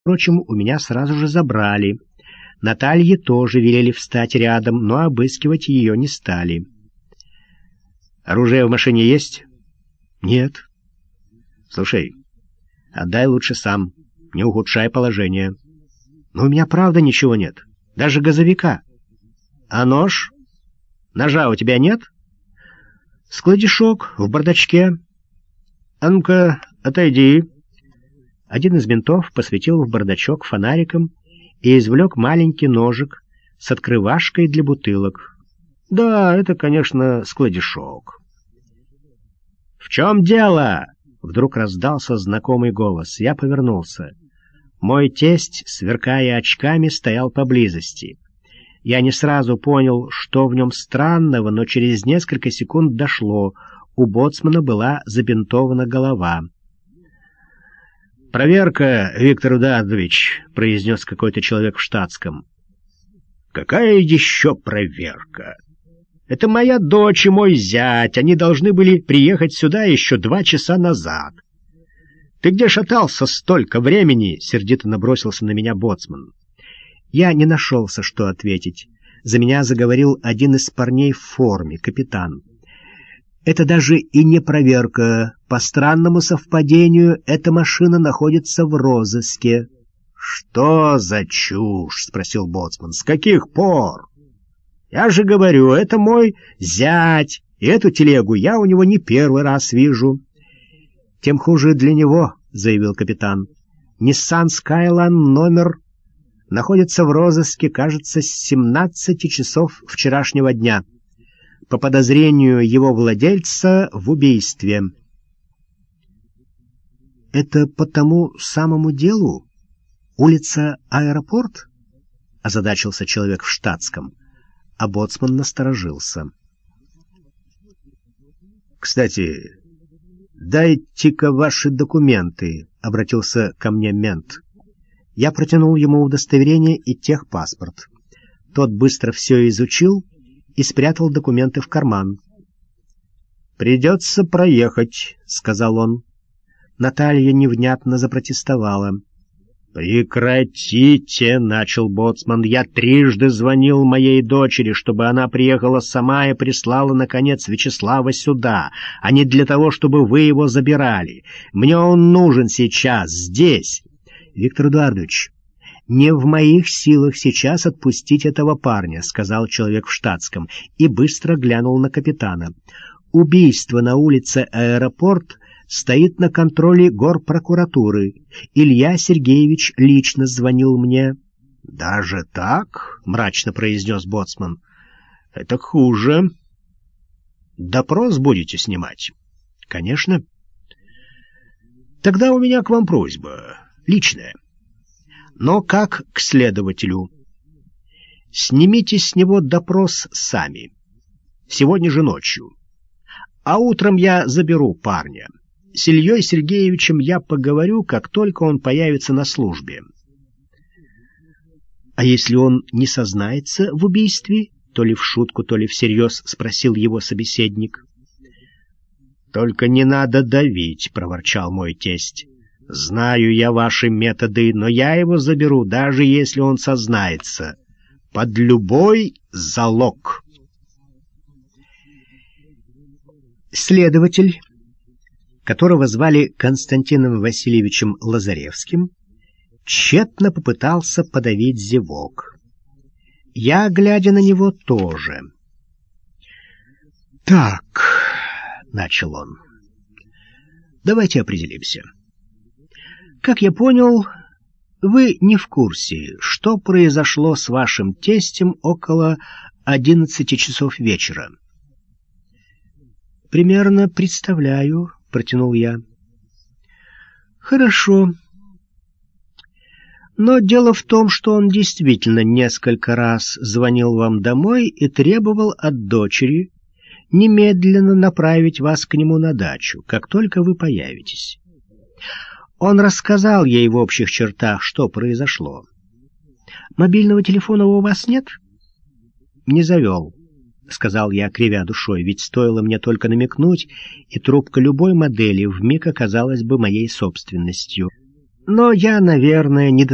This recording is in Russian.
Впрочем, у меня сразу же забрали. Наталье тоже велели встать рядом, но обыскивать ее не стали. «Оружие в машине есть?» «Нет». «Слушай, отдай лучше сам, не ухудшай положение». «Но у меня правда ничего нет, даже газовика». «А нож? Ножа у тебя нет?» «Складишок в бардачке». «А ну-ка, отойди». Один из ментов посветил в бардачок фонариком и извлек маленький ножик с открывашкой для бутылок. Да, это, конечно, складишок. «В чем дело?» — вдруг раздался знакомый голос. Я повернулся. Мой тесть, сверкая очками, стоял поблизости. Я не сразу понял, что в нем странного, но через несколько секунд дошло. У боцмана была забинтована голова. «Проверка, Виктор Эдуардович», — произнес какой-то человек в штатском. «Какая еще проверка? Это моя дочь и мой зять. Они должны были приехать сюда еще два часа назад». «Ты где шатался столько времени?» — сердито набросился на меня боцман. Я не нашелся, что ответить. За меня заговорил один из парней в форме, капитан. Это даже и не проверка. По странному совпадению, эта машина находится в розыске. — Что за чушь? — спросил Боцман. — С каких пор? — Я же говорю, это мой зять, и эту телегу я у него не первый раз вижу. — Тем хуже для него, — заявил капитан. — Ниссан Скайлан номер находится в розыске, кажется, с 17 часов вчерашнего дня. — по подозрению его владельца в убийстве. «Это по тому самому делу? Улица Аэропорт?» — озадачился человек в штатском, а боцман насторожился. «Кстати, дайте-ка ваши документы», — обратился ко мне мент. Я протянул ему удостоверение и техпаспорт. Тот быстро все изучил и спрятал документы в карман. «Придется проехать», — сказал он. Наталья невнятно запротестовала. «Прекратите!» — начал боцман. «Я трижды звонил моей дочери, чтобы она приехала сама и прислала, наконец, Вячеслава сюда, а не для того, чтобы вы его забирали. Мне он нужен сейчас, здесь!» «Виктор Эдуардович, «Не в моих силах сейчас отпустить этого парня», — сказал человек в штатском и быстро глянул на капитана. «Убийство на улице Аэропорт стоит на контроле горпрокуратуры. Илья Сергеевич лично звонил мне». «Даже так?» — мрачно произнес Боцман. «Это хуже». «Допрос будете снимать?» «Конечно». «Тогда у меня к вам просьба, личная» но как к следователю. Снимите с него допрос сами, сегодня же ночью. А утром я заберу парня. С Ильей Сергеевичем я поговорю, как только он появится на службе. А если он не сознается в убийстве, то ли в шутку, то ли всерьез, спросил его собеседник. «Только не надо давить», — проворчал мой тесть. Знаю я ваши методы, но я его заберу, даже если он сознается. Под любой залог. Следователь, которого звали Константином Васильевичем Лазаревским, тщетно попытался подавить зевок. Я, глядя на него, тоже. «Так», — начал он, — «давайте определимся». Как я понял, вы не в курсе, что произошло с вашим тестем около одиннадцати часов вечера. Примерно представляю, протянул я. Хорошо. Но дело в том, что он действительно несколько раз звонил вам домой и требовал от дочери немедленно направить вас к нему на дачу, как только вы появитесь. Он рассказал ей в общих чертах, что произошло. «Мобильного телефона у вас нет?» «Не завел», — сказал я, кривя душой, ведь стоило мне только намекнуть, и трубка любой модели вмиг оказалась бы моей собственностью. Но я, наверное, не до